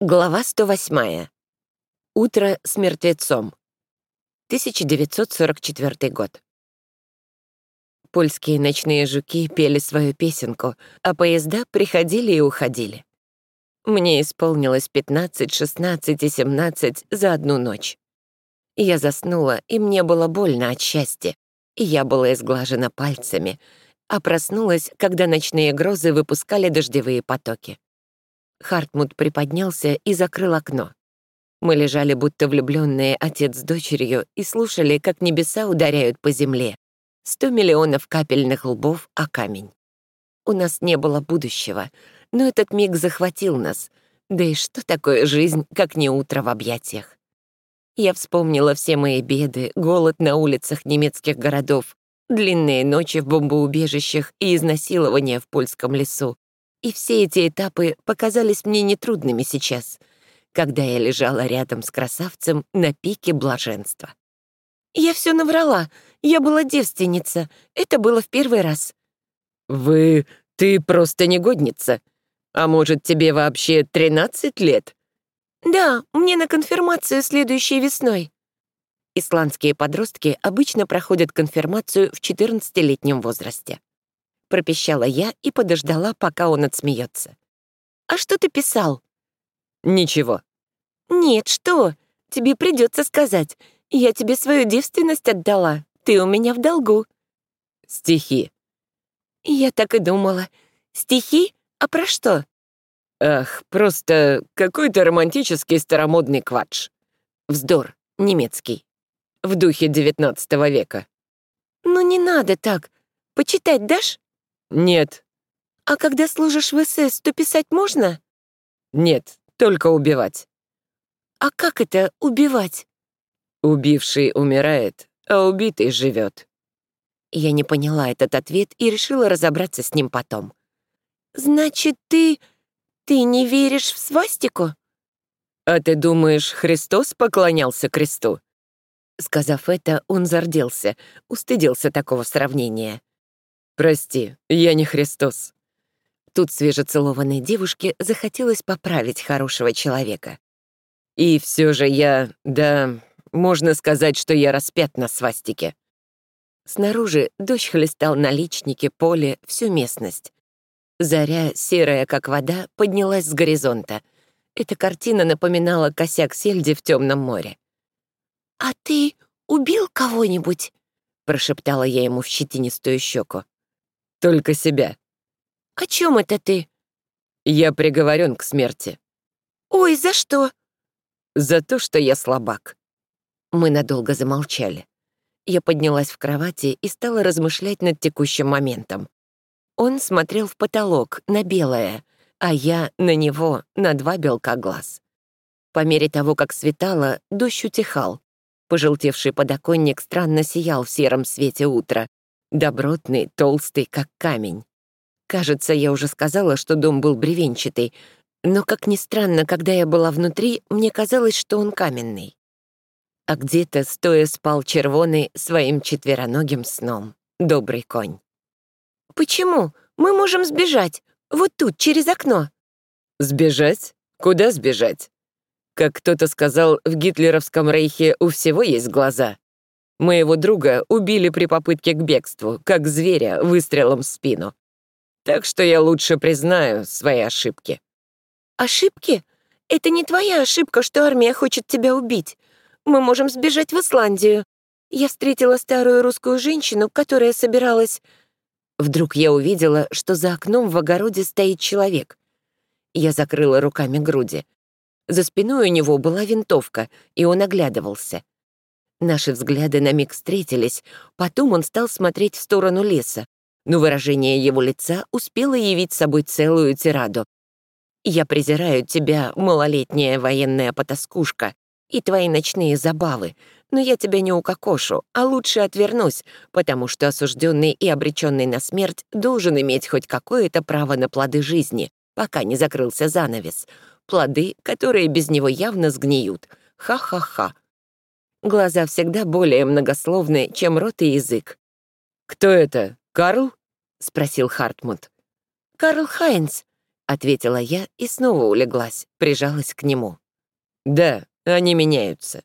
Глава 108. Утро с мертвецом. 1944 год. Польские ночные жуки пели свою песенку, а поезда приходили и уходили. Мне исполнилось 15, 16 и 17 за одну ночь. Я заснула, и мне было больно от счастья, и я была изглажена пальцами, а проснулась, когда ночные грозы выпускали дождевые потоки. Хартмут приподнялся и закрыл окно. Мы лежали будто влюбленные отец с дочерью и слушали, как небеса ударяют по земле. Сто миллионов капельных лбов о камень. У нас не было будущего, но этот миг захватил нас. Да и что такое жизнь, как не утро в объятиях? Я вспомнила все мои беды, голод на улицах немецких городов, длинные ночи в бомбоубежищах и изнасилования в польском лесу, и все эти этапы показались мне нетрудными сейчас, когда я лежала рядом с красавцем на пике блаженства. «Я все наврала. Я была девственница. Это было в первый раз». «Вы... ты просто негодница. А может, тебе вообще 13 лет?» «Да, мне на конфирмацию следующей весной». Исландские подростки обычно проходят конфирмацию в 14-летнем возрасте пропищала я и подождала, пока он отсмеется. «А что ты писал?» «Ничего». «Нет, что? Тебе придется сказать. Я тебе свою девственность отдала. Ты у меня в долгу». «Стихи». «Я так и думала. Стихи? А про что?» «Ах, просто какой-то романтический старомодный квадж. Вздор, немецкий. В духе XIX века». «Ну не надо так. Почитать дашь?» «Нет». «А когда служишь в СС, то писать можно?» «Нет, только убивать». «А как это убивать?» «Убивший умирает, а убитый живет». Я не поняла этот ответ и решила разобраться с ним потом. «Значит, ты... ты не веришь в свастику?» «А ты думаешь, Христос поклонялся кресту?» Сказав это, он зарделся, устыдился такого сравнения. «Прости, я не Христос». Тут свежецелованной девушке захотелось поправить хорошего человека. «И все же я, да, можно сказать, что я распят на свастике». Снаружи дождь хлестал на личнике, поле, всю местность. Заря, серая как вода, поднялась с горизонта. Эта картина напоминала косяк сельди в темном море. «А ты убил кого-нибудь?» — прошептала я ему в щетинистую щеку. Только себя. О чем это ты? Я приговорен к смерти. Ой, за что? За то, что я слабак. Мы надолго замолчали. Я поднялась в кровати и стала размышлять над текущим моментом. Он смотрел в потолок, на белое, а я на него, на два белка глаз. По мере того, как светало, дождь утихал. Пожелтевший подоконник странно сиял в сером свете утра, Добротный, толстый, как камень. Кажется, я уже сказала, что дом был бревенчатый, но, как ни странно, когда я была внутри, мне казалось, что он каменный. А где-то, стоя, спал червоный своим четвероногим сном. Добрый конь. «Почему? Мы можем сбежать. Вот тут, через окно». «Сбежать? Куда сбежать?» Как кто-то сказал, в гитлеровском рейхе у всего есть глаза. Моего друга убили при попытке к бегству, как зверя, выстрелом в спину. Так что я лучше признаю свои ошибки». «Ошибки? Это не твоя ошибка, что армия хочет тебя убить. Мы можем сбежать в Исландию. Я встретила старую русскую женщину, которая собиралась...» Вдруг я увидела, что за окном в огороде стоит человек. Я закрыла руками груди. За спиной у него была винтовка, и он оглядывался. Наши взгляды на миг встретились, потом он стал смотреть в сторону леса, но выражение его лица успело явить собой целую тираду. «Я презираю тебя, малолетняя военная потаскушка, и твои ночные забавы, но я тебя не укокошу, а лучше отвернусь, потому что осужденный и обреченный на смерть должен иметь хоть какое-то право на плоды жизни, пока не закрылся занавес. Плоды, которые без него явно сгниют. Ха-ха-ха. Глаза всегда более многословны, чем рот и язык. «Кто это? Карл?» — спросил Хартмут. «Карл Хайнс. — ответила я и снова улеглась, прижалась к нему. «Да, они меняются.